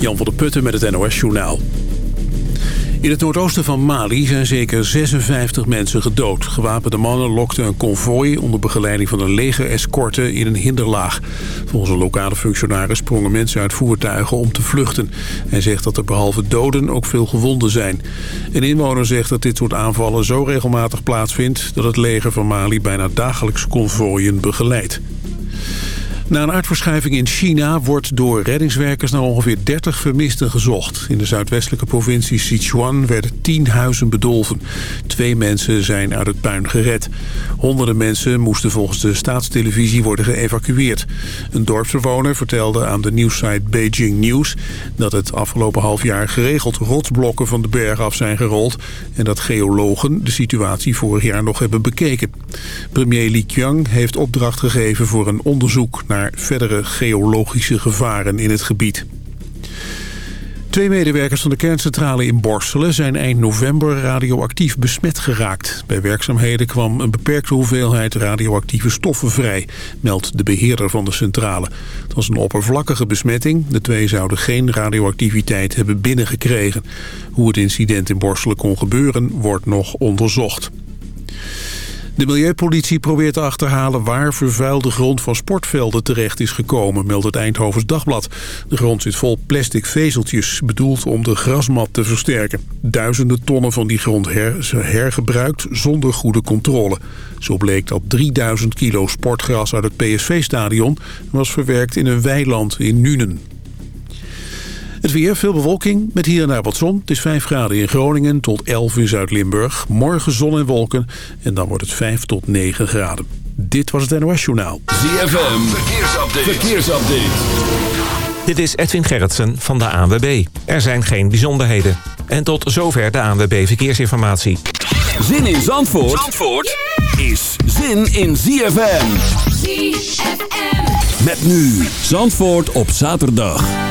Jan van der Putten met het NOS Journaal. In het noordoosten van Mali zijn zeker 56 mensen gedood. Gewapende mannen lokten een konvooi onder begeleiding van een leger-escorte in een hinderlaag. Volgens een lokale functionaris sprongen mensen uit voertuigen om te vluchten. Hij zegt dat er behalve doden ook veel gewonden zijn. Een inwoner zegt dat dit soort aanvallen zo regelmatig plaatsvindt... dat het leger van Mali bijna dagelijks konvooien begeleidt. Na een aardverschuiving in China wordt door reddingswerkers naar ongeveer 30 vermisten gezocht. In de zuidwestelijke provincie Sichuan werden 10 huizen bedolven. Twee mensen zijn uit het puin gered. Honderden mensen moesten volgens de staatstelevisie worden geëvacueerd. Een dorpsbewoner vertelde aan de nieuwssite Beijing News... dat het afgelopen half jaar geregeld rotsblokken van de berg af zijn gerold... en dat geologen de situatie vorig jaar nog hebben bekeken. Premier Li Qiang heeft opdracht gegeven voor een onderzoek naar verdere geologische gevaren in het gebied. Twee medewerkers van de kerncentrale in Borselen zijn eind november radioactief besmet geraakt. Bij werkzaamheden kwam een beperkte hoeveelheid radioactieve stoffen vrij, meldt de beheerder van de centrale. Het was een oppervlakkige besmetting. De twee zouden geen radioactiviteit hebben binnengekregen. Hoe het incident in Borselen kon gebeuren, wordt nog onderzocht. De milieupolitie probeert te achterhalen waar vervuilde grond van sportvelden terecht is gekomen, meldt het Eindhovens Dagblad. De grond zit vol plastic vezeltjes, bedoeld om de grasmat te versterken. Duizenden tonnen van die grond her hergebruikt zonder goede controle. Zo bleek dat 3000 kilo sportgras uit het PSV-stadion was verwerkt in een weiland in Nuenen. Het weer, veel bewolking, met hier en daar wat zon. Het is 5 graden in Groningen tot 11 in Zuid-Limburg. Morgen zon en wolken en dan wordt het 5 tot 9 graden. Dit was het NOS Journaal. ZFM, verkeersupdate. verkeersupdate. Dit is Edwin Gerritsen van de ANWB. Er zijn geen bijzonderheden. En tot zover de ANWB Verkeersinformatie. Zin in Zandvoort, Zandvoort is zin in ZFM. ZFM. Met nu Zandvoort op zaterdag.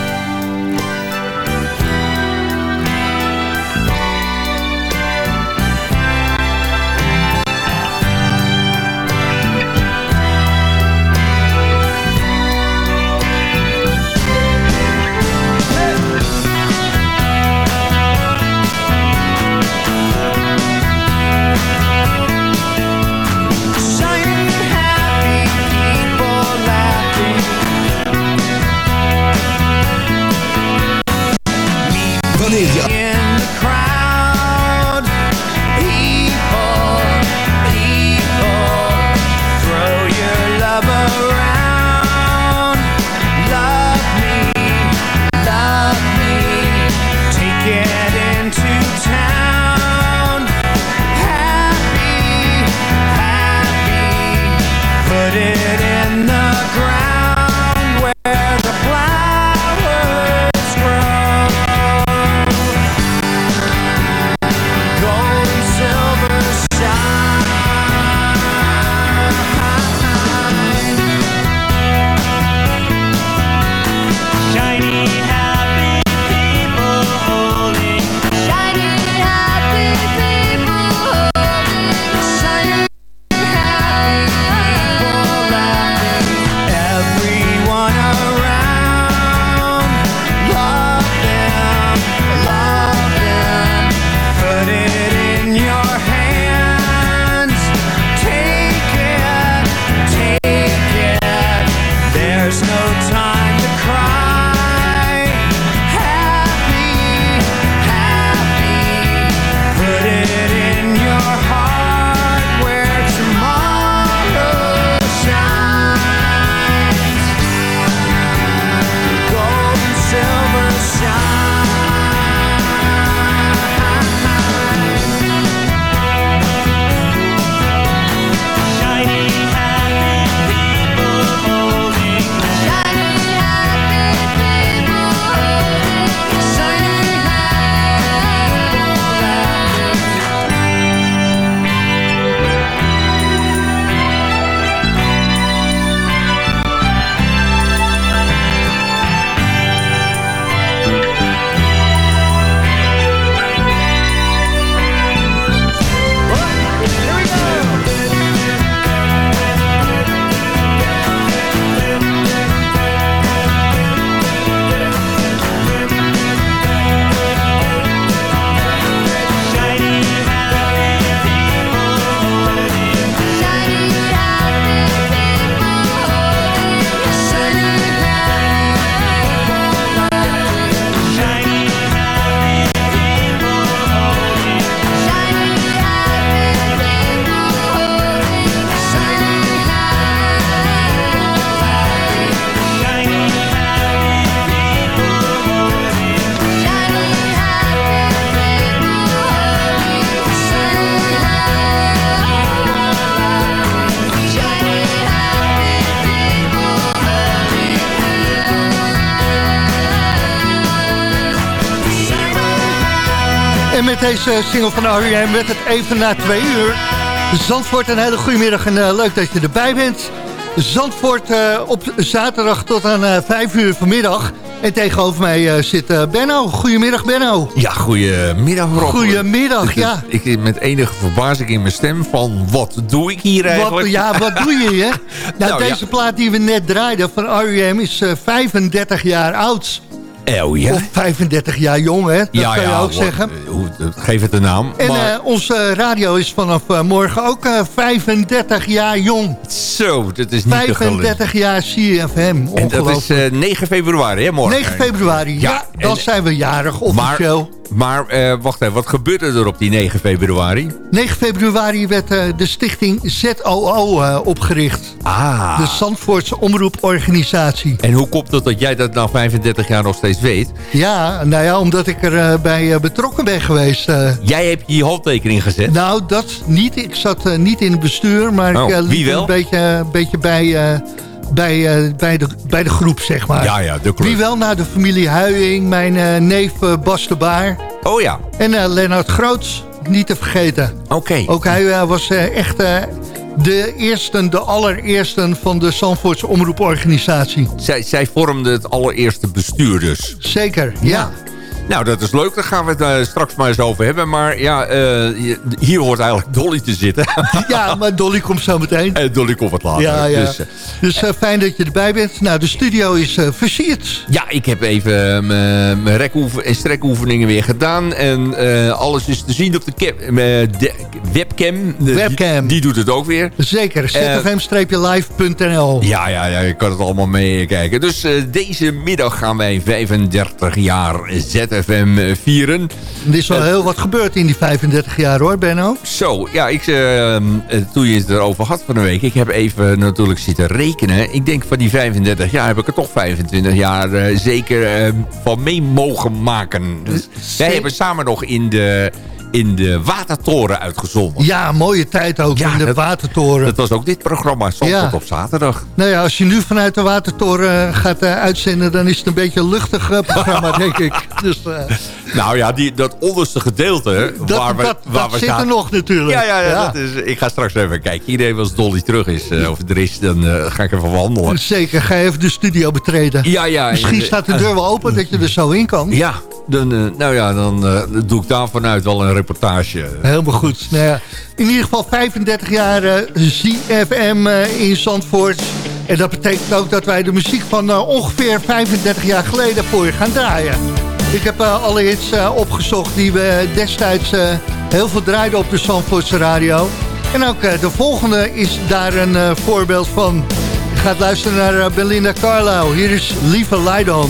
Met deze single van R.E.M. werd het even na twee uur. Zandvoort, een hele goede middag en uh, leuk dat je erbij bent. Zandvoort uh, op zaterdag tot aan uh, vijf uur vanmiddag. En tegenover mij zit Benno. Goedemiddag Benno. Ja, goedemiddag Rob. Goedemiddag, ja. Ik, met enige verbazing in mijn stem van wat doe ik hier eigenlijk? Wat, ja, wat doe je hier? nou, nou, deze ja. plaat die we net draaiden van R.E.M. is 35 jaar oud. Ja. Of 35 jaar jong, hè? Dat ja, kan je ook zeggen. Eh, geef het een naam. En maar... uh, onze radio is vanaf morgen ook uh, 35 jaar jong. Zo, dat is niet 35 jaar CFM, En dat is 9 februari, hè, morgen? 9 februari, ja. ja dan en, zijn we jarig, officieel. Maar, maar wacht even, wat gebeurde er op die 9 februari? 9 februari werd de stichting ZOO opgericht. Ah. De Zandvoortse Omroeporganisatie. En hoe komt het dat jij dat na 35 jaar nog steeds weet. Ja, nou ja, omdat ik erbij bij betrokken ben geweest. Jij hebt je handtekening gezet? Nou, dat niet. Ik zat niet in het bestuur, maar oh, ik liep wie wel? een beetje, beetje bij... bij, bij, de, bij de groep, zeg maar. Ja, ja, de club. Wie wel? naar de familie Huijing, mijn neef Bas de Baar. Oh ja. En Lennart Groots, niet te vergeten. Oké. Ook hij was echt de eerste, de allereerste van de Zandvoortse omroeporganisatie. Zij, zij vormde het allereerste bestuur dus. Zeker, ja. Nou, dat is leuk. Daar gaan we het uh, straks maar eens over hebben. Maar ja, uh, hier hoort eigenlijk Dolly te zitten. ja, maar Dolly komt zo meteen. En Dolly komt wat later. Ja, ja. Dus, uh, dus fijn dat je erbij bent. Nou, de studio is versierd. Ja, ik heb even mijn rekoefen en strekoefeningen weer gedaan. En alles is te zien op de, de webcam. De, webcam. Die, die, doet het ook weer. Zeker, zfm-live.nl Ja, ja, ja, je kan het allemaal meekijken. Dus deze middag gaan wij 35 jaar zetten FM vieren. Er is wel heel wat gebeurd in die 35 jaar hoor, Benno. Zo, ja, ik, uh, toen je het erover had van de week... ik heb even natuurlijk zitten rekenen. Ik denk van die 35 jaar heb ik er toch 25 jaar uh, zeker uh, van mee mogen maken. Dus wij hebben samen nog in de in de Watertoren uitgezonden. Ja, mooie tijd ook ja, in de dat, Watertoren. Dat was ook dit programma, Zandvoort ja. op zaterdag. Nou ja, als je nu vanuit de Watertoren gaat uh, uitzenden... dan is het een beetje een luchtig uh, programma, denk ik. Dus, uh, nou ja, die, dat onderste gedeelte... Dat, waar we, dat, waar dat we zit er nog natuurlijk. Ja, ja, ja, Dat is, ik ga straks even kijken. Iedereen als Dolly terug is, of er is, dan ga ik even wandelen. Zeker, ga even de studio betreden. Ja, ja. Misschien staat de deur wel open dat je er zo in kan. Ja, dan, nou ja, dan doe ik daar vanuit wel een reportage. Helemaal goed. Nou ja, in ieder geval 35 jaar uh, ZFM uh, in Zandvoort. En dat betekent ook dat wij de muziek van uh, ongeveer 35 jaar geleden voor je gaan draaien. Ik heb alle hits opgezocht die we destijds heel veel draaiden op de Zandvoortse radio. En ook de volgende is daar een voorbeeld van. Gaat luisteren naar Belinda Carlisle. Hier is Lieve Leidon.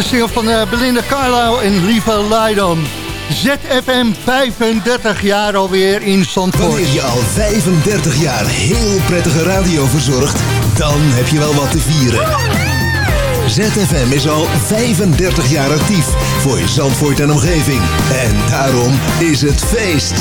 De single van uh, Belinda Carlisle en Lieve Leidon. ZFM 35 jaar alweer in Zandvoort. Wanneer je al 35 jaar heel prettige radio verzorgt, dan heb je wel wat te vieren. ZFM is al 35 jaar actief voor je Zandvoort en omgeving. En daarom is het feest.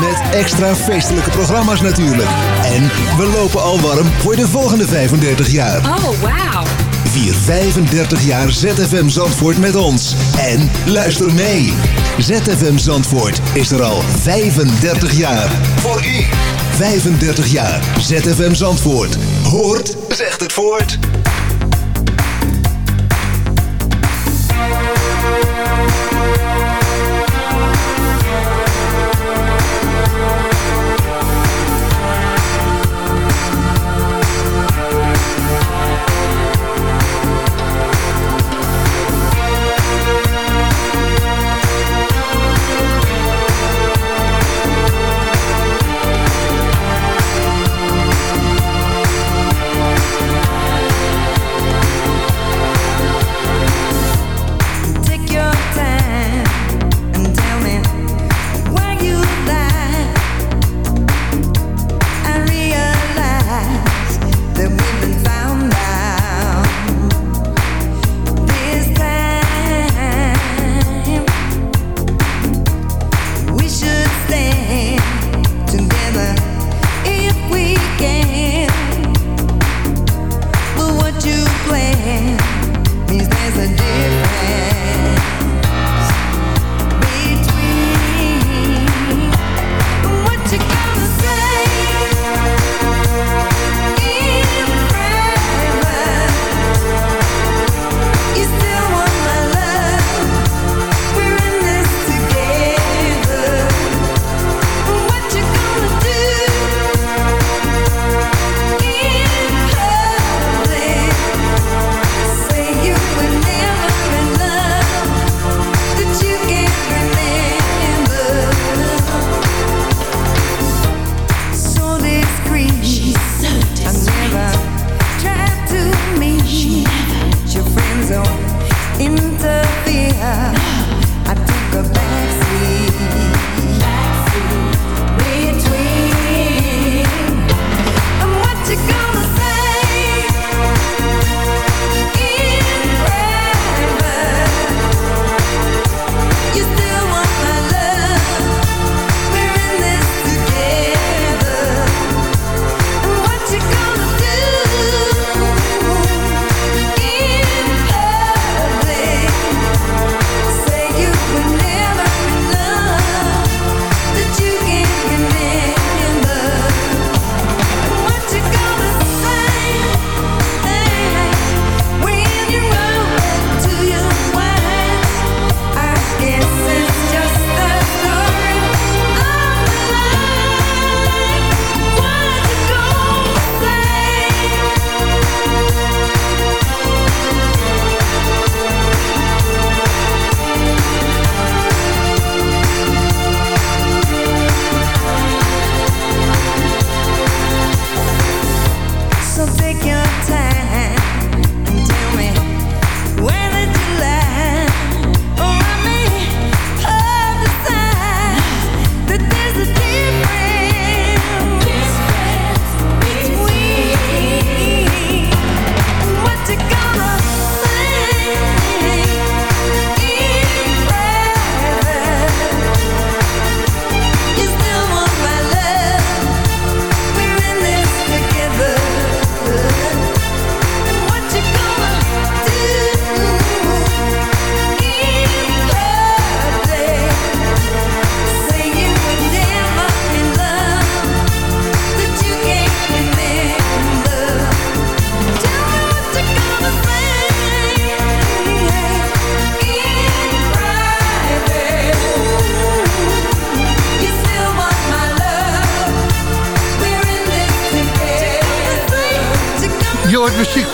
Met extra feestelijke programma's natuurlijk. En we lopen al warm voor de volgende 35 jaar. Oh, wow. Vier 35 jaar ZFM Zandvoort met ons. En luister mee. ZFM Zandvoort is er al 35 jaar. Voor u. 35 jaar ZFM Zandvoort. Hoort, zegt het voort.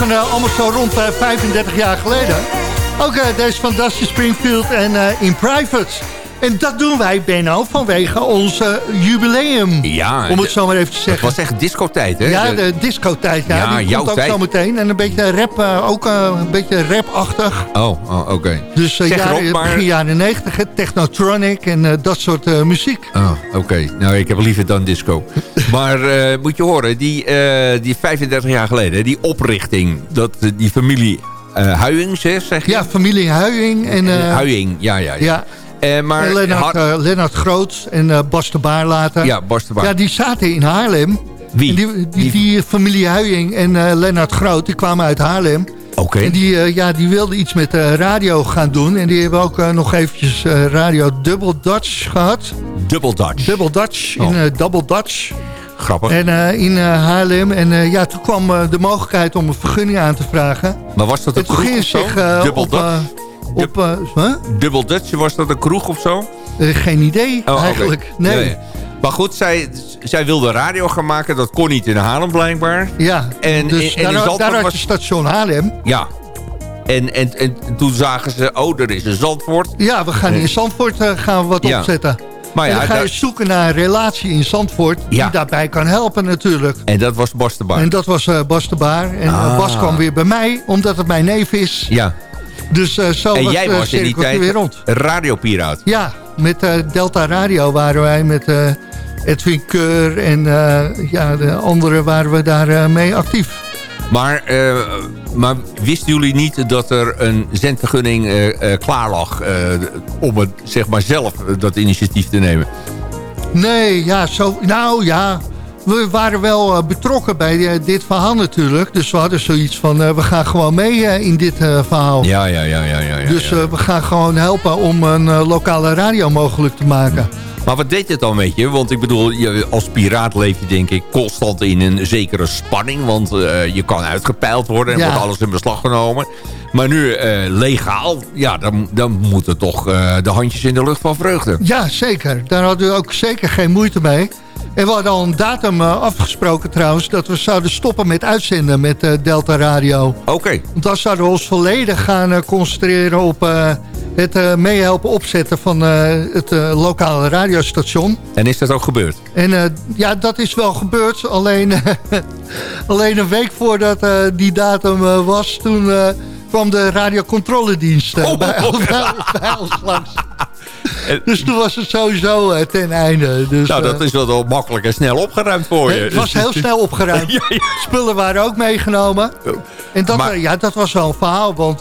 Uh, allemaal zo rond 35 jaar geleden. Ook uh, deze van Springfield en In Private. En dat doen wij, Benno, vanwege ons uh, jubileum. Ja. Om het zo maar even te zeggen. Het was echt discotijd, hè? Ja, de discotijd. Ja, ja die jouw komt ook tijd. zo meteen. En een beetje rap, uh, ook uh, een beetje rapachtig. Oh, oh oké. Okay. Dus zeg jaren, maar... begin jaren 90, technotronic en dat soort muziek. Oh, oké. Okay. Nou, ik heb liever dan disco. maar moet je horen, die, die 35 jaar geleden, die oprichting, dat, die familie uh, zeg je? Ja, familie Huying. En, uh, Huying, ja, ja. ja. ja. Uh, maar en Lennart, uh, Lennart Groot en uh, Bas de Baar later. Ja, Bas de Baar. Ja, die zaten in Haarlem. Wie? Die, die, die, die, familie Huying en Lennart Groot, die kwamen uit Haarlem. Oké. Okay. En die, ja, die wilden iets met radio gaan doen. En die hebben ook nog eventjes radio Double Dutch gehad. Double Dutch? Double Dutch, oh. in Double Dutch. Grappig. En uh, in uh, Haarlem. En uh, ja, toen kwam de mogelijkheid om een vergunning aan te vragen. Maar was dat een en kroeg ging zich Double op... Huh? Double Dutch, was dat een kroeg of zo? geen idee, oh, eigenlijk. Okay. Nee. nee. Maar goed, zij, zij wilde radio gaan maken. Dat kon niet in Haarlem blijkbaar. Ja, en, dus en, en daar, daar had was... je station Haarlem. Ja. En, en, en toen zagen ze, oh, er is een Zandvoort. Ja, we gaan in Zandvoort uh, gaan we wat ja. opzetten. Maar ja, en dan ga je daar... zoeken naar een relatie in Zandvoort die ja. daarbij kan helpen natuurlijk. En dat was Bas de Baar. En dat was uh, Bas de Baar. En ah. Bas kwam weer bij mij, omdat het mijn neef is. Ja. Dus uh, zo en was jij was in die tijd weer rond. radiopiraat. Ja, met Delta Radio waren wij met Edwin Keur en ja, de anderen waren we daar mee actief. Maar, uh, maar wisten jullie niet dat er een zendvergunning uh, uh, klaar lag... om het zeg maar zelf dat initiatief te nemen? Nee, ja, zo, nou ja... We waren wel betrokken bij dit verhaal natuurlijk. Dus we hadden zoiets van, we gaan gewoon mee in dit verhaal. Ja, ja, ja. ja, ja, ja dus we gaan gewoon helpen om een lokale radio mogelijk te maken. Maar wat deed het dan met je? Want ik bedoel, je, als piraat leef je denk ik constant in een zekere spanning. Want je kan uitgepeild worden en Ja. wordt alles in beslag genomen. Maar nu legaal, ja, dan, dan moeten toch de handjes in de lucht van vreugde. Ja, zeker. Daar hadden we ook zeker geen moeite mee. En we hadden al een datum uh, afgesproken trouwens... dat we zouden stoppen met uitzenden met uh, Delta Radio. Oké. Okay. Want dan zouden we ons volledig gaan uh, concentreren op het meehelpen opzetten... van het lokale radiostation. En is dat ook gebeurd? En ja, dat is wel gebeurd. Alleen, alleen een week voordat die datum was... toen kwam de radiocontroledienst Oh, bij, bij, bij ons langs. Dus toen was het sowieso uh, ten einde. Dus, nou, dat uh, is wel makkelijk en snel opgeruimd voor je. Het was heel snel opgeruimd. ja, ja. Spullen waren ook meegenomen. En dat, Maar- ja, dat was wel een verhaal. Want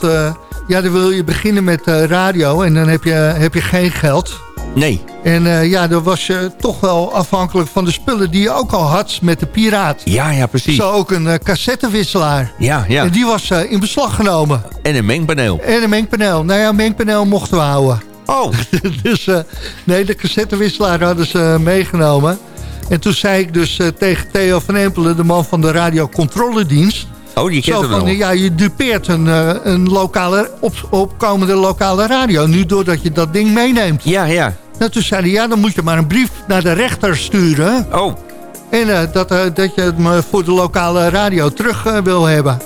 ja, dan wil je beginnen met radio en dan heb je, heb je geen geld. Nee. En uh, ja, dan was je toch wel afhankelijk van de spullen die je ook al had met de Piraat. Ja, ja, precies. Zo ook een uh, cassettewisselaar. Ja, ja. En die was uh, in beslag genomen. En een mengpaneel. En een mengpaneel. Nou ja, een mengpaneel mochten we houden. Oh, dus uh, nee, de cassettewisselaar hadden ze uh, meegenomen. En toen zei ik dus uh, tegen Theo van Empelen, de man van de radiocontroledienst... oh je kent van, wel. ja, je dupeert een, een lokale, op, opkomende lokale radio. Nu doordat je dat ding meeneemt. Ja, ja. Nou, toen zei hij, ja, dan moet je maar een brief naar de rechter sturen. Oh, En uh, dat, uh, dat je het me voor de lokale radio terug uh, wil hebben.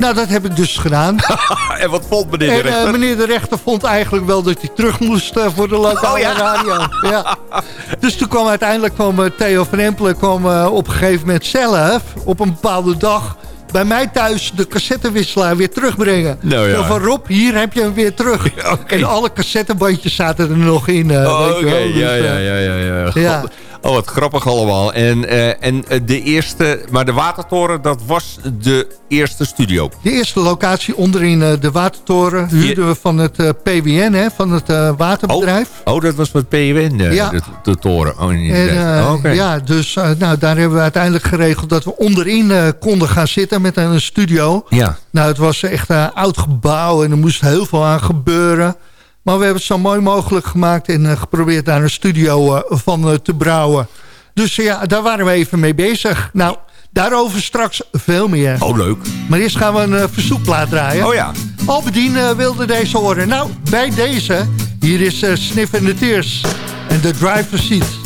Nou, dat heb ik dus gedaan. en wat vond meneer de En rechter? uh, meneer de rechter vond eigenlijk wel dat hij terug moest uh, voor de lokale Oh, ja. radio. Ja. Dus toen kwam uiteindelijk kwam, uh, Theo van Empelen kwam, uh, op een gegeven moment zelf... op een bepaalde dag bij mij thuis de cassettewisselaar weer terugbrengen. Nou ja. Zo van Rob, hier heb je hem weer terug. Ja. En alle cassettebandjes zaten er nog in. Uh, Oh, Oké. Dus, ja, ja, ja, ja, ja. Oh, wat grappig allemaal. En, uh, en uh, de eerste, maar de Watertoren, dat was de eerste studio. De eerste locatie onderin uh, de Watertoren huurden we van het PWN, hè, van het waterbedrijf. Oh, oh, dat was met PWN, Ja. de, de toren. Oh, En, Oh. Ja, dus nou, daar hebben we uiteindelijk geregeld dat we onderin konden gaan zitten met een studio. Ja. Nou, het was echt een oud gebouw en er moest heel veel aan gebeuren. Maar we hebben het zo mooi mogelijk gemaakt en uh, geprobeerd daar een studio uh, van uh, te brouwen. Dus ja, daar waren we even mee bezig. Nou, daarover straks veel meer. Oh, leuk. Maar eerst gaan we een verzoekplaat draaien. Oh ja. Albedien wilde deze horen. Nou, bij deze, hier is Sniff and the Tears en The Driver Seat.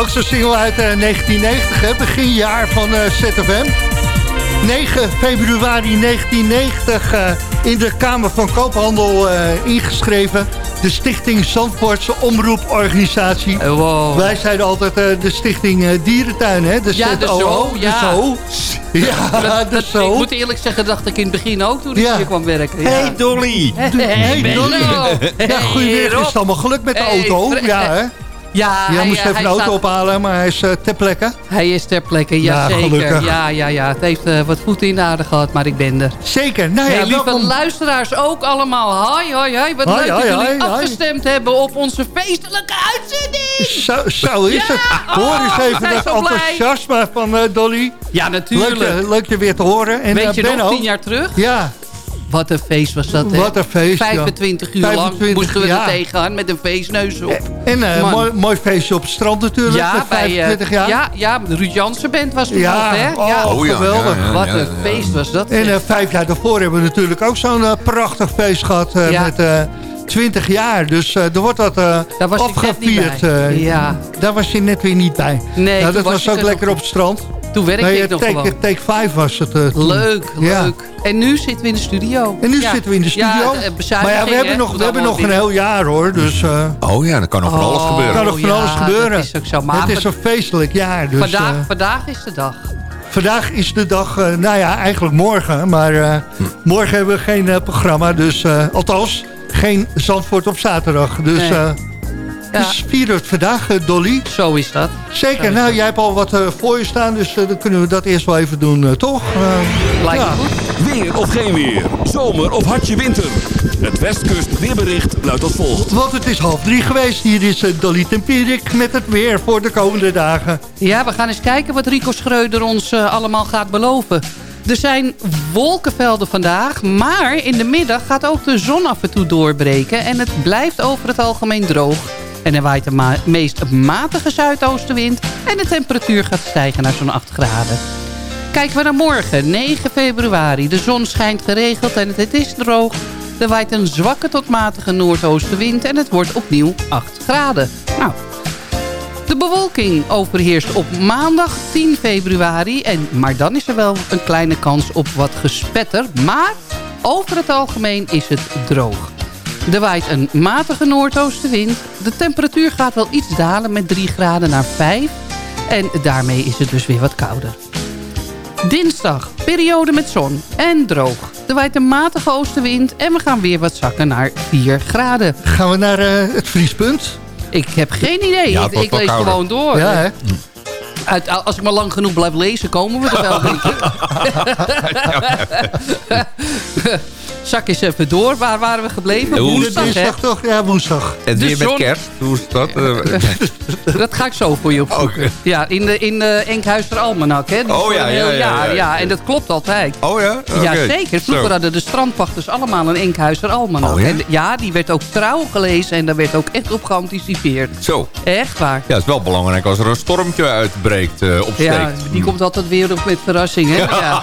Ook zo'n single uit 1990, hè, begin jaar van ZFM. 9 februari 1990 in de Kamer van Koophandel ingeschreven de Stichting Zandvoortse Omroeporganisatie. Wow. Wij zeiden altijd uh, de Stichting uh, Dierentuin, hè? De ja, de zo. Ja. De zo. Ja, dat, de zo. Ik moet eerlijk zeggen, dacht ik in het begin ook toen ik hier kwam werken. Ja. Hey Dolly! Hey, hey Dolly! Ja, goedemiddag, is het allemaal geluk met de auto? Ja, hè? Ja, Jij hij, moest even hij een auto staat... ophalen, maar hij is uh, ter plekke. Hij is ter plekke, ja, ja zeker. Gelukkig. Ja, ja, ja. Het heeft uh, wat voeten in de aarde gehad, maar ik ben er. Zeker. Nou ja, hey, lieve welkom. luisteraars ook allemaal. Hoi, hoi, hoi. Wat hoi, leuk hoi, dat jullie afgestemd hebben op onze feestelijke uitzending. Zo, zo is ja. het. Hoor eens oh, even dat enthousiasme van uh, Dolly. Ja, natuurlijk. Leuk, leuk je weer te horen. En, Weet je Benno, nog, tien jaar terug? Ja. Wat een feest was dat, hè? Wat een feest, 25 ja. uur 25, lang moesten we ja. er tegenaan met een feestneus op. En een uh, mooi, mooi feestje op het strand natuurlijk, ja, 25 bij, jaar. Ja, ja, de Ruud Jansen band was toen ja, nog, hè? Oh, ja, oh, geweldig. Ja, ja, Wat een feest was dat. En uh, vijf jaar daarvoor hebben we natuurlijk ook zo'n uh, prachtig feest gehad uh, met... 20 jaar, dus er wordt dat afgevierd. ja. Daar was je net weer niet bij. Nee, nou, dat was, was ook lekker op het strand. Toen werkte nee, ik nog take, gewoon. Take 5 was het uh, toen. Leuk, ja. leuk. En nu zitten we in de studio. En nu ja. zitten we in de studio. Ja, maar ja, we hebben nog, we hebben nog een heel jaar hoor. Dus, uh, oh ja, dan kan nog van alles gebeuren. kan nog van alles gebeuren. Dat is ook zo. Maar het is een feestelijk jaar. Dus, vandaag, uh, vandaag is de dag. Vandaag is de dag, uh, nou ja, eigenlijk morgen. Maar hm. morgen hebben we geen programma. Dus althans, geen Zandvoort op zaterdag. Dus... Nee. Ja. Dus het vandaag, Dolly. Zo is dat. Zeker. Is nou, dat. jij hebt al wat uh, voor je staan, dus uh, dan kunnen we dat eerst wel even doen, uh, toch? Lijkt ja. me goed. Weer of geen weer. Zomer of hartje winter. Het Westkust weerbericht luidt als volgt. Want het is half drie geweest. Hier is Dolly Tempierik met het weer voor de komende dagen. Ja, we gaan eens kijken wat Rico Schreuder ons allemaal gaat beloven. Er zijn wolkenvelden vandaag, maar in de middag gaat ook de zon af en toe doorbreken. En het blijft over het algemeen droog. En er waait de meest matige zuidoostenwind. En de temperatuur gaat stijgen naar zo'n 8 graden. Kijken we naar morgen, 9 februari. De zon schijnt geregeld en het is droog. Er waait een zwakke tot matige noordoostenwind. En het wordt opnieuw 8 graden. Nou, de bewolking overheerst op maandag 10 februari. En, maar dan is er wel een kleine kans op wat gespetter. Maar over het algemeen is het droog. Er waait een matige noordoostenwind. De temperatuur gaat wel iets dalen met 3 graden naar 5. En daarmee is het dus weer wat kouder. Dinsdag, periode met zon en droog. Er waait een matige oostenwind en we gaan weer wat zakken naar 4 graden. Gaan we naar uh, het vriespunt? Ik heb geen idee. Ja, ik ik lees kouder. gewoon door. Ja, hè? Uit, als ik maar lang genoeg blijf lezen, komen we er wel, denk ik. Zak eens even door. Waar waren we gebleven? Ja, woensdag, hè? Dinsdag toch? Ja, woensdag. En De weer met kerst, hoe is dat? Dat ga ik zo voor je opzoeken. Ja, in de, in de Enkhuizer Almanak, hè? Die Oh, ja, ja, heel ja, jaar. ja, ja. en dat klopt altijd. oh ja? Ja, zeker. Vroeger hadden de strandpachters allemaal een Enkhuizer Almanak. Oh, ja? En ja, die werd ook trouw gelezen en daar werd ook echt op geanticipeerd. Zo. Echt waar. Ja, het is wel belangrijk als er een stormtje uitbreekt, uh, opsteekt. Ja, die komt altijd weer op met verrassing, hè? Ja.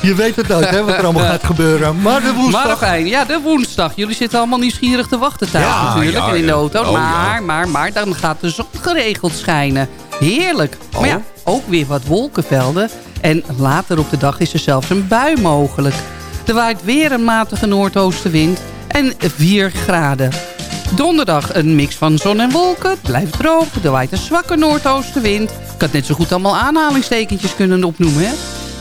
Je weet het nooit, hè, wat er allemaal gaat gebeuren. Maar de woensdag... Ja, de woensdag. Jullie zitten allemaal nieuwsgierig te wachten thuis Ja, natuurlijk ja, en in de auto. Oh, maar, maar, maar, dan gaat de zon geregeld schijnen. Heerlijk. Maar ja, ook weer wat wolkenvelden. En later op de dag is er zelfs een bui mogelijk. Er waait weer een matige noordoostenwind en 4 graden. Donderdag een mix van zon en wolken. Het blijft droog. Er waait een zwakke noordoostenwind. Ik had net zo goed allemaal aanhalingstekentjes kunnen opnoemen, hè?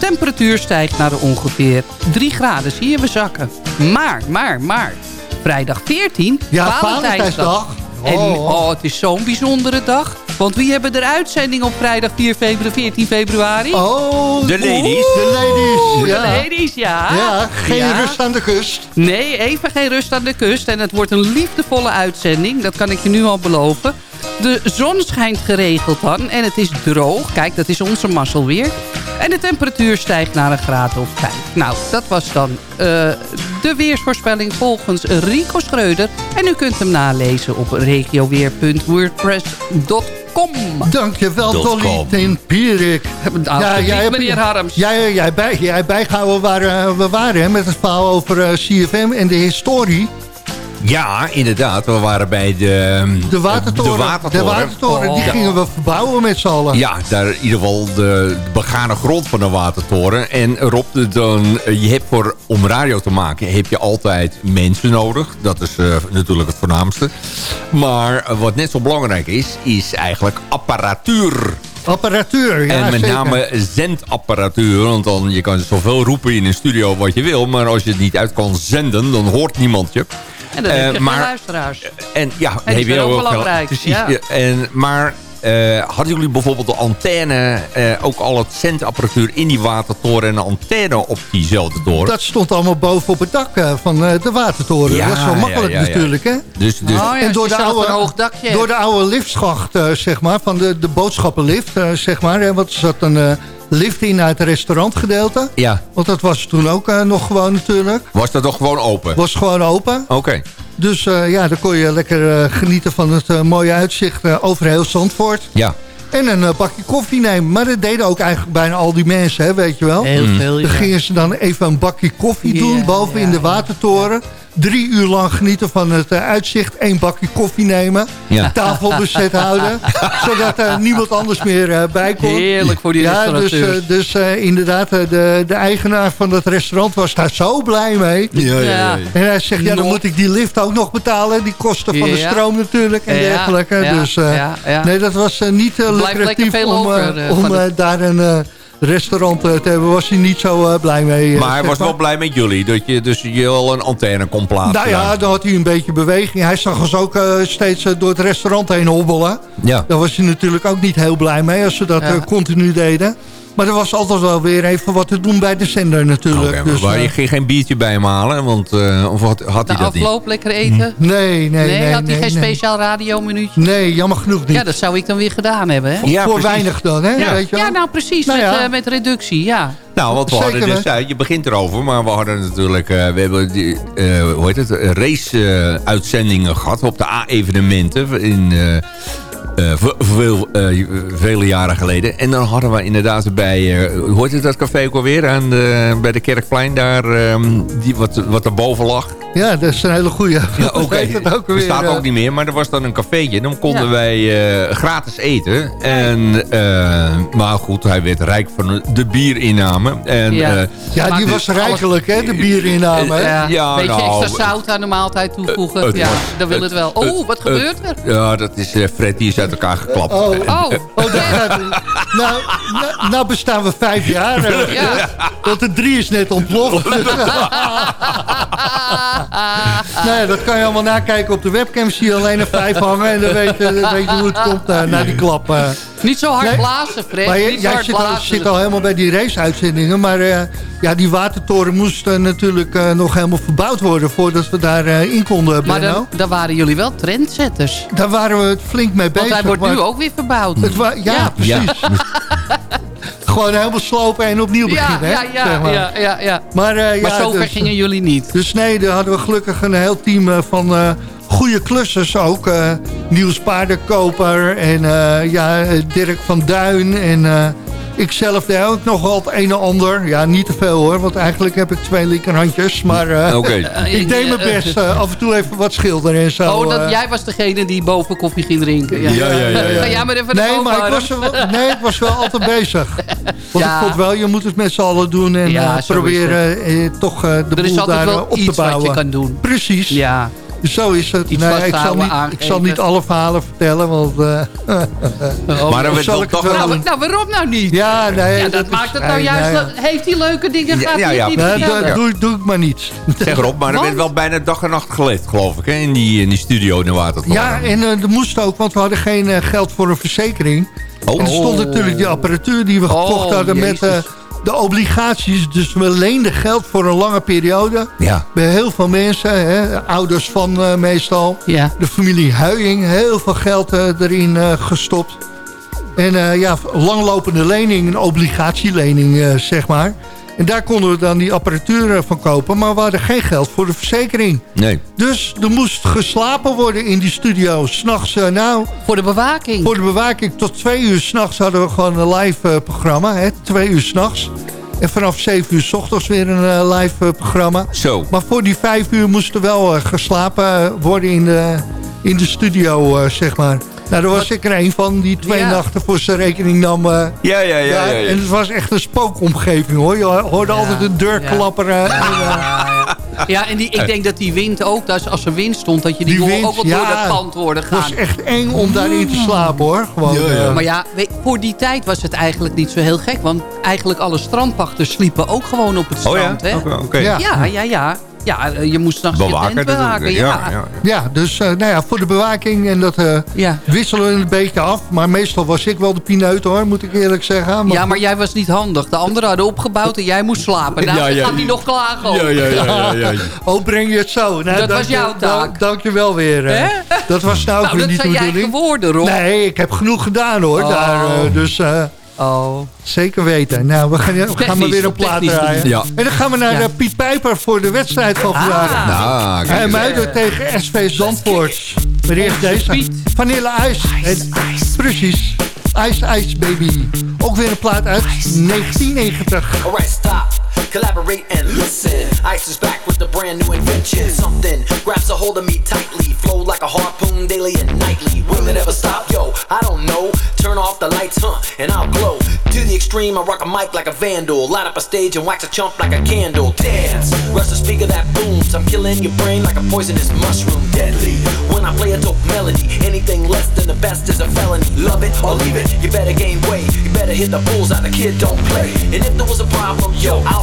Temperatuur stijgt naar ongeveer 3 graden. Zie je we zakken. Maar, maar, maar. Vrijdag 14, Ja, Valentijnsdag. Valentijnsdag. En Oh. oh, het is zo'n bijzondere dag. Want wie hebben er uitzending op vrijdag 4 februari, 14 februari? Oh, De ladies. De ladies, ja. de ladies, ja. Ja, geen Ja. rust aan de kust. Nee, even geen rust aan de kust. En het wordt een liefdevolle uitzending. Dat kan ik je nu al beloven. De zon schijnt geregeld dan. En het is droog. Kijk, dat is onze mazzel weer. En de temperatuur stijgt naar een graad of 5. Nou, dat was dan uh, de weersvoorspelling volgens Rico Schreuder. En u kunt hem nalezen op regioweer.wordpress.com. Dankjewel, Dot Dolly com. Tempierik. Alsjeblieft, meneer Harms. Jij, jij, bij, jij bijgehouden waar uh, we waren hè, met het verhaal over uh, CFM en de historie. Ja, inderdaad. We waren bij de... De watertoren, De watertoren. de watertoren die gingen we verbouwen met z'n allen. Ja, daar in ieder geval de begane grond van de watertoren. En Rob, dan, eh, je hebt voor, om radio te maken heb je altijd mensen nodig. Dat is eh, natuurlijk het voornaamste. Maar eh, wat net zo belangrijk is, is eigenlijk apparatuur. Apparatuur, ja en met zeker. name zendapparatuur. Want dan, je kan zoveel roepen in een studio wat je wil. Maar als je het niet uit kan zenden, dan hoort niemand je. En je Eh, maar- luisteraars. En ja, je zijn ook heel belangrijk, Precies. ja. En, maar eh, hadden jullie bijvoorbeeld de antenne, eh, ook al het zendapparatuur in die watertoren en een antenne op diezelfde toren? Dat stond allemaal boven op het dak eh, van eh, de watertoren. Ja, dat is wel makkelijk ja, ja. natuurlijk, hè? Dus, dus oh ja, en door als je de oude- een hoog dakje Door de oude liftschacht, eh, zeg maar, van de, de boodschappenlift, eh, zeg maar. Hè, want er zat een eh, lift in uit het restaurantgedeelte. ja, Want dat was toen ook eh, nog gewoon natuurlijk. was dat toch gewoon open? Was gewoon open. Oké. Dus eh, ja, dan kon je lekker eh, genieten van het eh, mooie uitzicht eh, over heel Zandvoort. Ja. En een eh, bakje koffie nemen. Maar dat deden ook eigenlijk bijna al die mensen, hè, weet je wel. Heel veel, ja. Dan gingen ze dan even een bakje koffie doen Ja, boven ja, in de ja. Drie uur lang genieten van het eh, uitzicht. Eén bakje koffie nemen. Ja. Tafel bezet houden. zodat er niemand anders meer eh, bij kon. Heerlijk voor die Ja, dus, restaurateurs. eh, dus eh, inderdaad, eh, de, de eigenaar van dat restaurant was daar zo blij mee. Ja, ja, En hij zegt, ja, dan moet ik die lift ook nog betalen. Die kosten van de stroom natuurlijk en Ja, dergelijke. ja, dus eh, nee, dat was eh, niet lucratief om, eh, eh, om eh, daar een eh, restaurant eh, te hebben. Was hij niet zo eh, blij mee. eh, Maar hij was wel blij met jullie, dat je dus je al een antenne kon plaatsen. Nou ja, dan had hij een beetje beweging. Hij zag ons ook eh, steeds door het restaurant heen hobbelen. ja. Daar was hij natuurlijk ook niet heel blij mee als ze dat Ja. continu deden. Maar er was altijd wel weer even wat te doen bij de zender natuurlijk. Maar dus, waar eh, je ging geen biertje bij hem halen, want eh, of had, had hij dat niet? afloop lekker eten. nee, nee, nee. Nee, had hij nee, geen nee. speciaal radiominuutje? Nee, jammer genoeg niet. Ja, dat zou ik dan weer gedaan hebben, hè? Ja, Voor precies. weinig dan, hè? Ja. Weet je wel? Ja, nou precies, Nou met, ja. eh, met reductie, ja. Nou, want we Zeker, hadden dus, ja, je begint erover, maar we hadden natuurlijk, eh, we hebben die, eh, hoe heet het, race-uitzendingen gehad op de A-evenementen in eh, eh, ve- veel, eh, vele jaren geleden. En dan hadden we inderdaad bij, eh, hoe heet het dat café ook alweer, aan de, bij de Kerkplein daar, ehm, die, wat, wat erboven lag. Ja, dat is een hele goeie. Ja, oké. Het ook weer, eh, ook niet meer, maar er was dan een cafeetje. Dan konden Ja. wij eh, gratis eten. En, eh, maar goed, hij werd rijk van de bierinname. En, Ja. eh, Ja, die Maar was rijkelijk, hè, de bierinname. hè? Ja, Ja, beetje nou, extra zout aan de maaltijd toevoegen. ja, was- dan wil het, wel. Oh, wat gebeurt er? ja, dat is eh, Fred, die is uit elkaar geklapt. Oh. Oh, Oh, dat gaat, nou, nou, nou bestaan we vijf jaar. eh, Ja. Want de drie is net ontploft. nou ja, dat kan je allemaal nakijken op de webcam. Zie je alleen een vijf hangen. En dan weet je, dan weet je hoe het komt eh, na die klap. eh. niet zo hard Nee. blazen, Fred. Maar je- niet zo jij hard zit al, zit al helemaal bij die race-uitzendingen. Maar eh, ja, die watertoren moest natuurlijk eh, nog helemaal verbouwd worden... voordat we daar eh, in konden, maar dan waren jullie wel trendsetters. Daar waren we het flink mee bezig. Want hij wordt maar nu ook weer verbouwd. Het ja, Ja. precies. Gewoon helemaal slopen en opnieuw beginnen. ja, hè, ja, zeg maar. ja, ja, ja. Maar, eh, Maar zover dus, gingen jullie niet. Dus nee, daar hadden we gelukkig een heel team eh, van eh goede klussers ook. eh Niels Paardenkoper en eh, ja, Dirk van Duin en eh ikzelf deed ook nog wel het een en ander. Ja, niet te veel hoor, want eigenlijk heb ik twee linkerhandjes. Maar eh, Oké. ik deed mijn best. eh, af en toe even wat schilderen en zo. Oh, dat, eh. jij was degene die boven koffie ging drinken. Ja, Ja, ja, ja, ja. Ga jij maar even Nee, naar maar ik was, wel, nee, ik was wel altijd bezig. Want Ja. ik vond wel, je moet het met z'n allen doen en Ja, eh, proberen eh, toch eh, de Er is boel altijd daar wel eh, op te iets wat bouwen. je kan doen. Precies. Ja. Zo is het. Iets Nee, ik, zal niet, ik aangeven. zal niet alle verhalen vertellen, want... eh, Oh, Maar werd zal ik toch wel nou, nou, waarom nou niet? ja, nee. Ja, dat, maakt het nee, nou juist... nee, dat- heeft hij leuke dingen, Ja, gaat ja, ja. niet dat doe, doe ik maar niet. Zeg erop, maar er werd wel bijna dag en nacht geleefd, geloof ik, hè, in die, in die studio in de Watertoren. Ja, en eh, er moest ook, want we hadden geen eh, geld voor een verzekering. Oh. En er stond natuurlijk die apparatuur die we Oh, gekocht hadden met eh. De obligaties. Dus we leenden geld voor een lange periode. Ja. Bij heel veel mensen, hè, ouders van eh, meestal. Ja. De familie Huijing, heel veel geld eh, erin eh, gestopt. En eh, ja, langlopende lening, een obligatielening eh, zeg maar. En daar konden we dan die apparatuur eh, van kopen. Maar we hadden geen geld voor de verzekering. Nee. Dus er moest geslapen worden in die studio. S'nachts, uh, nou, Voor de bewaking. voor de bewaking tot twee uur s'nachts hadden we gewoon een live uh, programma. Hè, twee uur s'nachts. En vanaf 7 uur s ochtends weer een eh, live eh, programma. Zo. Maar voor die 5 uur moest er wel eh, geslapen worden in de, in de studio, eh, zeg maar. Nou, daar was ik er een van die twee Ja. nachten voor zijn rekening nam. eh, Ja, ja, ja. ja, ja. En het was echt een spookomgeving, hoor. Je hoorde altijd een deur ja. klapperen. En, Ja, en die, ik denk dat die wind ook, dat als er wind stond... dat je die, Die wind, ook wel door dat pand het gaan. was echt eng om daarin te slapen, hoor. Gewoon, eh, Maar ja, weet- voor die tijd was het eigenlijk niet zo heel gek. Want eigenlijk alle strandpachters sliepen ook gewoon op het Oh ja? strand. Hè? Ja. Ja, ja, ja. Eh, je moest s'nachts je Bewaken natuurlijk. bewaken. Ja, Ja, ja. Ja, dus eh, nou ja, voor de bewaking en dat eh, ja. wisselen we een beetje af. Maar meestal was ik wel de pineut hoor, moet ik eerlijk zeggen. Ja, maar jij was niet handig. De anderen hadden opgebouwd en jij moest slapen. Nou, Ja, ja. gaat hij nog klagen. Ja, ja, ja, ja, ja. Oh, breng je het zo. Nou, Dat was dank je- jouw taak. Dank, je wel weer. Hè? Dat was nou Nou, weer dat niet de zijn je eigen bedoeling. woorden, Rob. Nee, ik heb genoeg gedaan hoor. Oh. Daar, eh, dus eh, Oh. zeker weten. Nou, we gaan, we gaan maar weer een op plaat draaien. Ja. En dan gaan we naar Ja. eh, Piet Pijper voor de wedstrijd van vandaag. Ah. Nou, kijk En eens. Muiden tegen SV Zandvoort. Maar eerst deze. Piet. Vanille IJs. En, precies. Ice Ice Baby. Ook weer een plaat uit 1990. Alright, stop, collaborate and listen. Ice is back with a brand new invention. Something grabs a hold of me tightly, flow like a harpoon daily and nightly. Will it ever stop? Yo, I don't know. Turn off the lights, huh, and I'll glow. To the extreme, I rock a mic like a vandal. Light up a stage and wax a chump like a candle. Dance, rush the speaker that booms. I'm killing your brain like a poisonous mushroom. Deadly. When I play a dope melody, anything less than the best is a felony. Love it or leave it, you better gain weight. You better hit the bulls out, the kid don't play. And if there was a problem, yo, I'll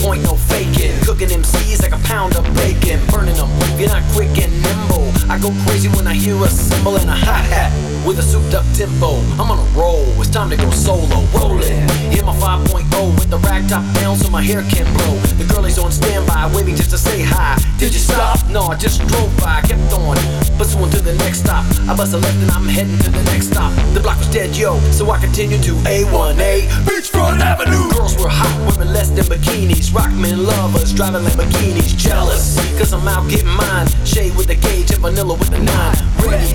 point, no faking. Cooking MCs like a pound of bacon. Burning them, you're not quick and nimble. I go crazy when I hear a cymbal and a hi hat with a souped up tempo. I'm on a roll, it's time to go solo. Rolling, hit my 5.0 with the rag top down so my hair can blow. The girlies on standby, waiting just to say hi. Did you stop? No, I just drove by, kept on. Pursuing to the next stop. I bust a left and I'm heading to the next stop. The block was dead, yo, so I continued to A1A Beachfront Avenue. Girls were hot, women less than bikinis. Rockmen lovers, driving Lamborghinis. Jealous, cause I'm out getting mine. Shade with the gauge and vanilla with the nine. Ready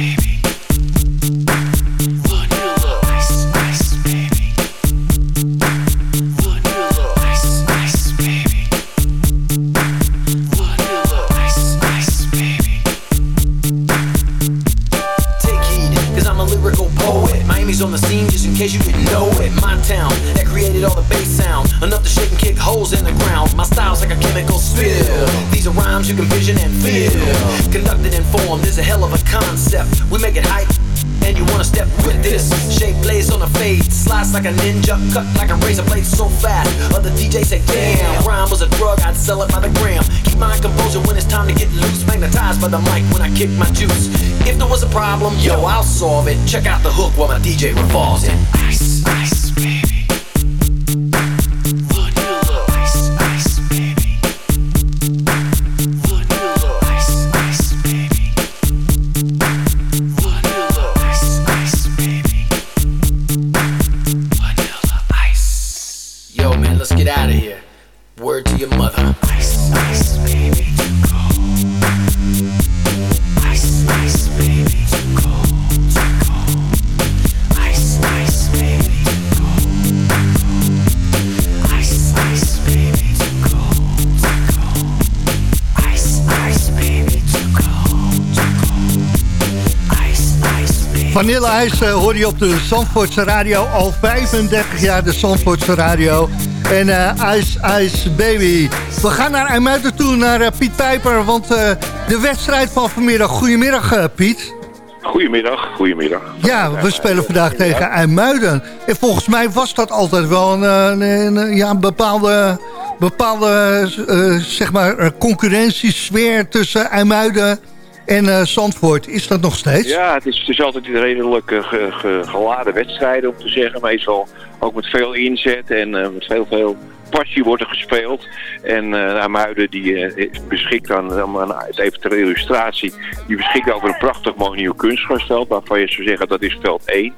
you can vision and feel. Conducted and formed is a hell of a concept. We make it hype. And you wanna step with this Shape blaze on a fade Slice like a ninja Cut like a razor blade so fast Other DJs say damn Rhyme was a drug I'd sell it by the gram Keep my composure when it's time to get loose Magnetized by the mic when I kick my juice If there was a problem, yo, I'll solve it Check out the hook while my DJ revolves it Vanille IJs eh, hoor je op de Zandvoortse radio. Al 35 jaar de Zandvoortse radio. En eh Ice Ice Baby. We gaan naar IJmuiden toe, naar eh, Piet Pijper. Want de wedstrijd van vanmiddag... Goedemiddag Piet. Goedemiddag, goedemiddag. Ja, we spelen vandaag tegen IJmuiden. En volgens mij was dat altijd wel een, een, een ja, een bepaalde, bepaalde uh, zeg maar, concurrentiesfeer tussen IJmuiden en uh, Zandvoort. Is dat nog steeds? Ja, het is, het altijd een redelijk ge, geladen wedstrijden om te zeggen. Meestal ook met veel inzet en met veel, veel passie wordt er gespeeld. En uh, Amuiden die beschikt aan, aan, even ter illustratie, die beschikt over een prachtig mooi nieuw kunstgrasveld. Waarvan je zou zeggen dat is veld 1.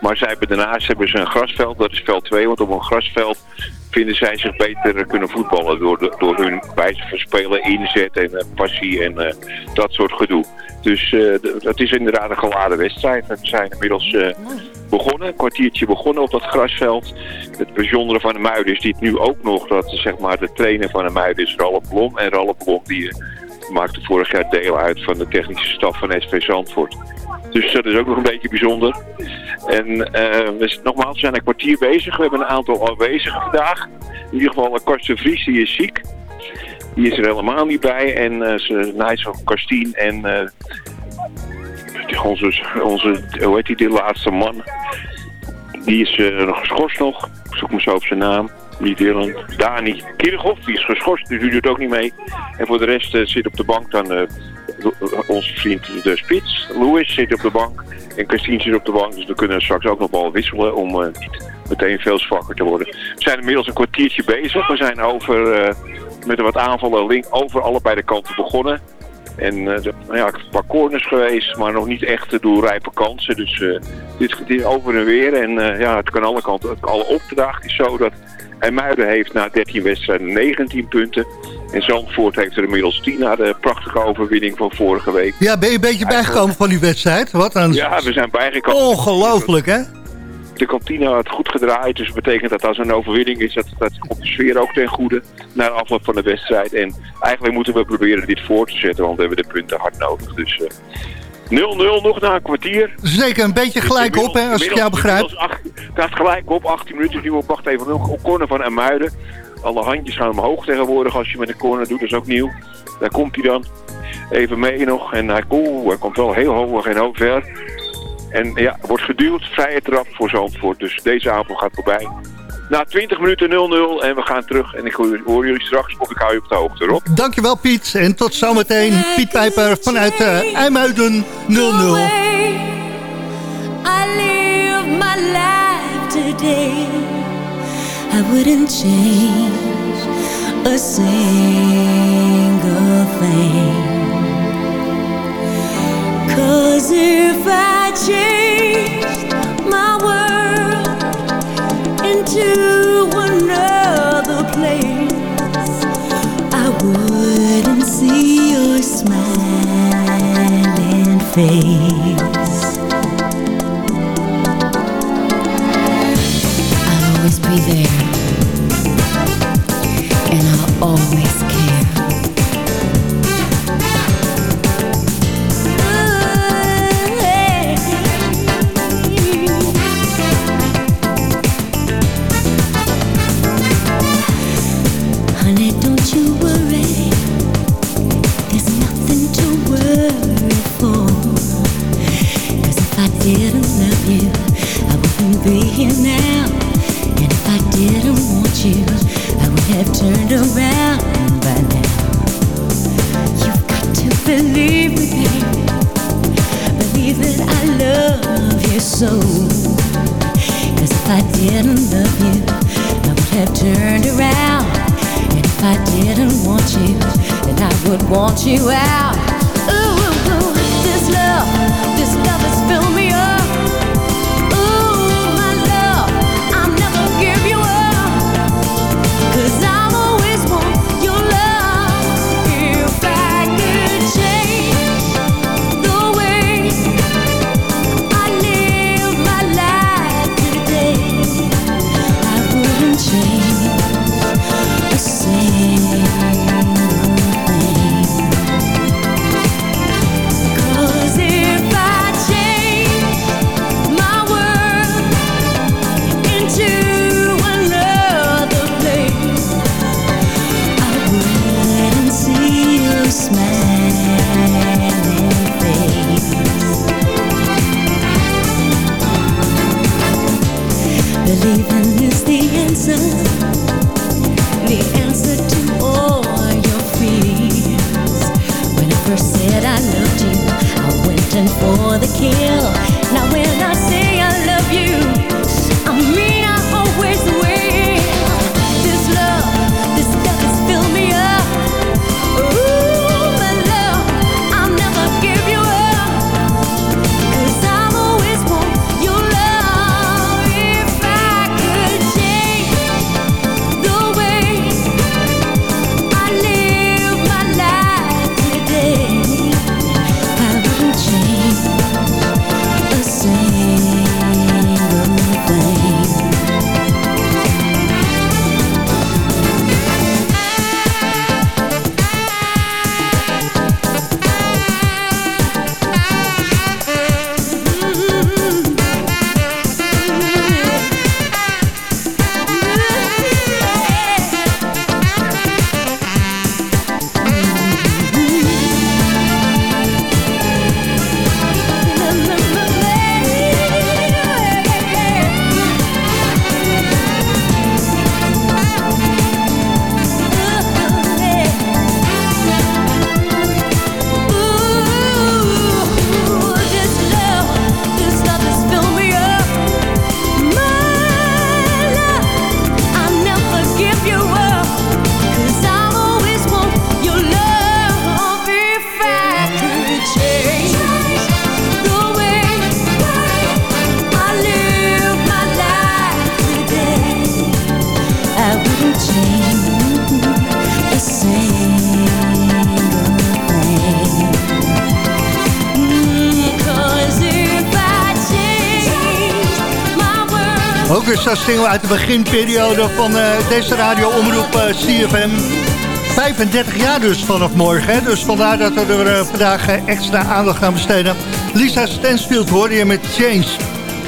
Maar zij hebben daarnaast hebben ze een grasveld, dat is veld 2. Want op een grasveld vinden zij zich beter kunnen voetballen door, door hun wijze van spelen, inzet en uh, passie en uh, dat soort gedoe. Dus uh, dat is inderdaad een geladen wedstrijd. We zijn inmiddels begonnen, een kwartiertje begonnen op dat grasveld. Het bijzondere van de Muiden is dit nu ook nog dat zeg maar, de trainer van de Muiden is Blom. En Ralf Blom die maakte vorig jaar deel uit van de technische staf van SV Zandvoort. Dus dat is ook nog een beetje bijzonder. En uh, we, nogmaals, zijn een kwartier bezig. We hebben een aantal aanwezigen vandaag. In ieder geval Karsten Vries, die is ziek. Die is er helemaal niet bij. En uh, Nijs Karstien en uh, onze, onze, hoe heet die, de laatste man. Die is nog geschorst nog. Ik zoek me zo op zijn naam. Niet Dylan. Dani Kirchhoff, die is geschorst, dus die doet ook niet mee. En voor de rest zit op de bank dan onze vriend de Spits. Louis zit op de bank. En Christine zit op de bank, dus we kunnen straks ook nog wel wisselen om uh, niet meteen veel zwakker te worden. We zijn inmiddels een kwartiertje bezig. We zijn over, uh, met wat aanvallen link over allebei de kanten begonnen. En uh, de, ja, een paar corners geweest, maar nog niet echt doelrijpe kansen. Dus dit, dit over en weer. En ja, het kan alle kanten. Alle opdracht is zo dat IJmuiden heeft na 13 wedstrijden 19 punten. En Zandvoort heeft er inmiddels 10 na de prachtige overwinning van vorige week. Ja, ben je een beetje bijgekomen van die wedstrijd? Wat aan... Ja, we zijn bijgekomen. Ongelooflijk, hè? De kantine had goed gedraaid, dus dat betekent dat als er een overwinning is, dat, dat komt de sfeer ook ten goede na de afloop van de wedstrijd. En eigenlijk moeten we proberen dit voor te zetten, want we hebben de punten hard nodig. Dus 0-0 uh, nog na een kwartier. Zeker een beetje gelijk dus op, hè, als ik jou begrijp. Het gaat gelijk op, 18 minuten, nu op, wacht even, nog op corner van Amuiden. Alle handjes gaan omhoog tegenwoordig als je met een corner doet, dat is ook nieuw. Daar komt hij dan even mee nog. En hij, komt wel heel hoog en hoog ver. En ja, wordt geduwd, vrije trap voor Zandvoort. Dus deze avond gaat voorbij. Na 20 minuten 0-0 en we gaan terug. En ik hoor jullie straks of ik hou je op de hoogte, Rob. Dankjewel Piet. En tot zometeen Piet Pijper vanuit uh, IJmuiden 0-0. I live my life today. I wouldn't change a single thing. Cause if I changed my world into another place, I wouldn't see your smiling face. Always be there and I'll always care. Waiting for the kill. Now when I uit de beginperiode van eh, deze radioomroep eh, CFM. 35 jaar dus vanaf morgen. Dus vandaar dat we er eh, vandaag extra aandacht gaan besteden. Lisa Stansfield hoorde je met Change.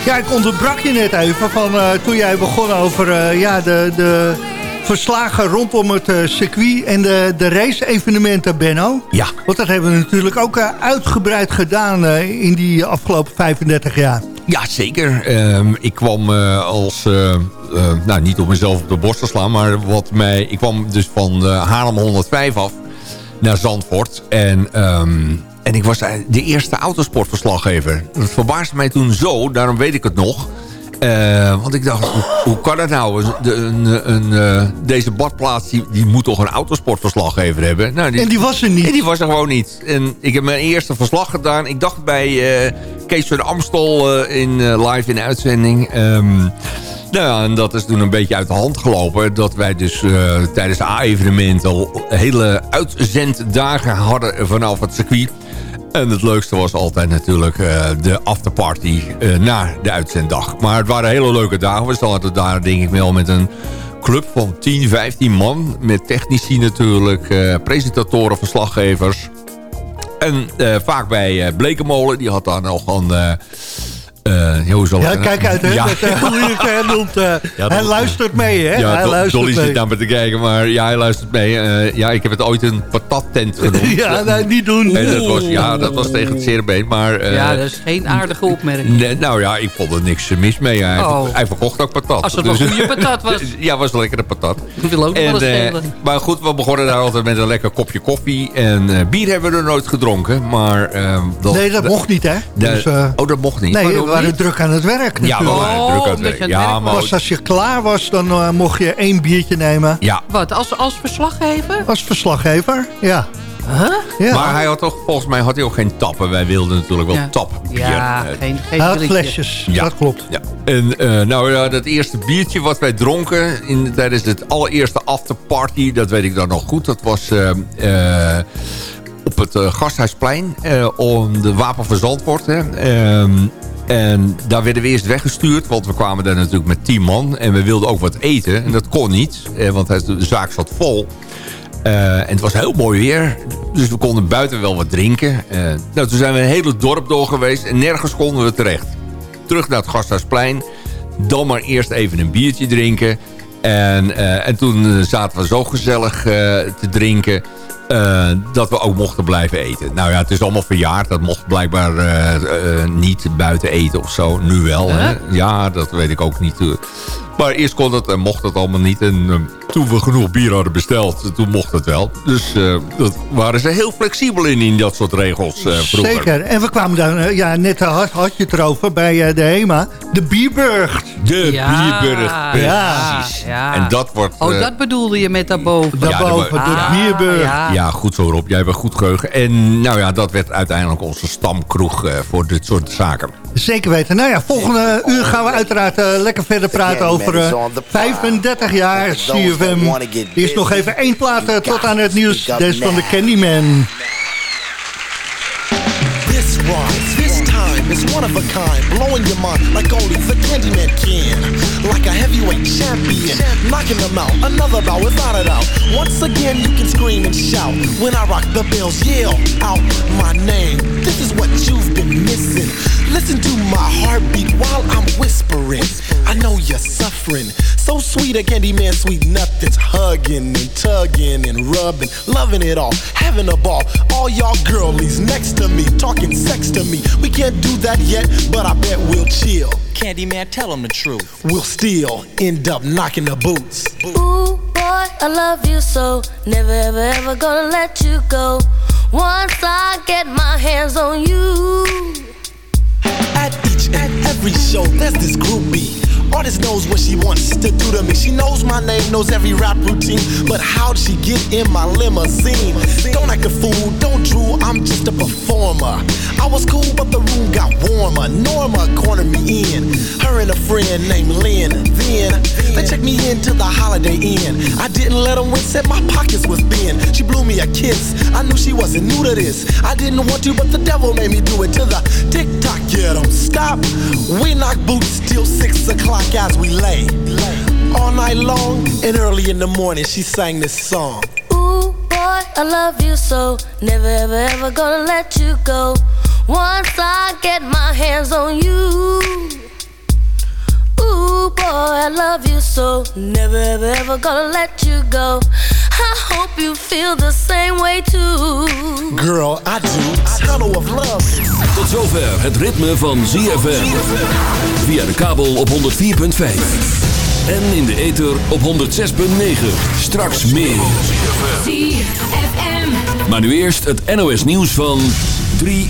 Ja, ik onderbrak je net even van toen jij begon over ja, de, de verslagen rondom het circuit en de, de race-evenementen, Benno. Ja. Want dat hebben we natuurlijk ook uitgebreid gedaan in die afgelopen 35 jaar. Ja, zeker. Ehm, ik kwam eh, als... eh, eh, nou, niet om mezelf op de borst te slaan, maar wat mij... Ik kwam dus van Haarlem 105 af naar Zandvoort. En, ehm, en ik was de eerste autosportverslaggever. Dat verbaasde mij toen zo, daarom weet ik het nog. Eh, want ik dacht, hoe, hoe kan dat nou? De, een, een, eh, deze badplaats die, die moet toch een autosportverslaggever hebben? Nou, En die was er niet. En die was er gewoon niet. En ik heb mijn eerste verslag gedaan. Ik dacht bij eh, Kees van Amstel in, live in de uitzending. Ehm, nou ja, en dat is toen een beetje uit de hand gelopen. Dat wij dus tijdens de A-evenement al hele uitzenddagen hadden vanaf het circuit. En het leukste was altijd natuurlijk eh, de afterparty eh, na de uitzenddag. Maar het waren hele leuke dagen. We zaten daar denk ik wel met een club van 10, 15 man. Met technici natuurlijk, eh, presentatoren, verslaggevers. En vaak bij Blekenmolen, die had daar nog een... eh, ja, hoe zal ik Ja, het- kijk uit, hè, Ja. met, eh, hoe je het eh, noemt. eh, hij luistert mee, hè? Ja, hij Do- luistert Dolly mee. zit naar me te kijken, maar ja, hij luistert mee. Eh, ja, ik heb het ooit een patattent genoemd. Ja, nee, niet doen. En dat was, ja, dat was tegen het zeerbeen, maar... eh, ja, dat is geen aardige opmerking. nee, nou ja, ik vond er niks mis mee. Hij, Oh. hij verkocht ook patat. Als het wel goede patat was. ja, was een lekkere patat. Ik wil ook nog wel eens eh, schelen. maar goed, we begonnen daar altijd met een lekker kopje koffie. En eh, bier hebben we er nooit gedronken. Maar, dat, Nee, dat mocht niet, hè? de- Dus, eh, oh, dat mocht niet. nee, waren niet? druk aan het werk Ja, we natuurlijk. waren Oh, druk aan het werk. aan het Ja, werk maar... Pas als je klaar was, dan eh, mocht je één biertje nemen. Ja, Wat, als, als verslaggever? Als verslaggever, ja. ja. maar hij had toch, volgens mij had hij ook geen tappen. Wij wilden natuurlijk wel Ja. tapbier. Ja, Eh, geen, geen hij had blikje. flesjes, Ja. dat klopt. Ja. En eh, nou ja, dat eerste biertje wat wij dronken in, tijdens het allereerste afterparty, dat weet ik dan nog goed. Dat was eh, op het eh, Gasthuisplein, eh, om de Wapen van Zandvoort. Hè. Ehm, en daar werden we eerst weggestuurd, want we kwamen daar natuurlijk met tien man. En we wilden ook wat eten, en dat kon niet, want de zaak zat vol. Eh, en het was heel mooi weer. Dus we konden buiten wel wat drinken. Nou, toen zijn we een hele dorp door geweest. En nergens konden we terecht. Terug naar het Gasthuisplein. Dan maar eerst even een biertje drinken. En, en toen zaten we zo gezellig te drinken. Eh, dat we ook mochten blijven eten. Nou ja, het is allemaal verjaard. Dat mocht blijkbaar eh, eh, niet buiten eten of zo. Nu wel, hè? Ja, dat weet ik ook niet. Maar eerst kon het en mocht het allemaal niet. En eh, toen we genoeg bier hadden besteld, toen mocht het wel. Dus eh, dat waren ze heel flexibel in, in dat soort regels eh, vroeger. Zeker. En we kwamen daar, eh, ja, net eh, had, had je het erover bij eh, de HEMA. De Bierburg. De Ja, Bierburg, ja, precies. ja. En dat wordt... Oh, eh, dat bedoelde je met daarboven. Daarboven, Ja, de Ah, Bierburg. ja. Ja, goed zo Rob. Jij hebt een goed geheugen. En nou ja, dat werd uiteindelijk onze stamkroeg eh, voor dit soort zaken. Zeker weten. Nou ja, volgende uur gaan we uiteraard eh, lekker verder praten over eh, 35 jaar CFM. Eerst nog even één plaat eh, tot aan het nieuws. Des van de Candyman. This rhyme, this time is one of a kind, blowing your mind like only the Candyman can. Like a heavyweight champion, knocking them out, another bout without a doubt. Once again, you can scream and shout when I rock the bells, yell out my name. This is what you've been missing. Listen to my heartbeat while I'm whispering. I know you're suffering. So sweet, a candy man, sweet nothings. Hugging and tugging and rubbing, loving it all, having a ball. All y'all girlies next to me, talking sex to me. We can't do that yet, but I bet we'll chill. Candyman, tell them the truth. We'll still end up knocking the boots. Ooh, boy, I love you so. Never, ever, ever gonna let you go. Once I get my hands on you. At each and every show, there's this groupie. Artist knows what she wants to do to me. She knows my name, knows every rap routine. But how'd she get in my limousine? Don't act a fool, don't drool, I'm just a performer. I was cool, but the room got warmer. Norma cornered me in. Her and a friend named Lynn. Then they checked me into the Holiday Inn. I didn't let them win, said my pockets was thin. She blew me a kiss. I knew she wasn't new to this. I didn't want to, but the devil made me do it to the tick tock. Yeah, don't stop. We knock boots till six o'clock as we lay. All night long and early in the morning, she sang this song. Ooh, boy, I love you so. Never, ever, ever gonna let you go. Once I get my hands on you. Ooh, boy, I love you so. Never, ever, ever gonna let you go. I hope you feel the same way too. Girl, I do. Tunnel of love. Tot zover het ritme van ZFM. Via de kabel op 104.5. En in de ether op 106.9. Straks meer. Maar nu eerst het NOS nieuws van 3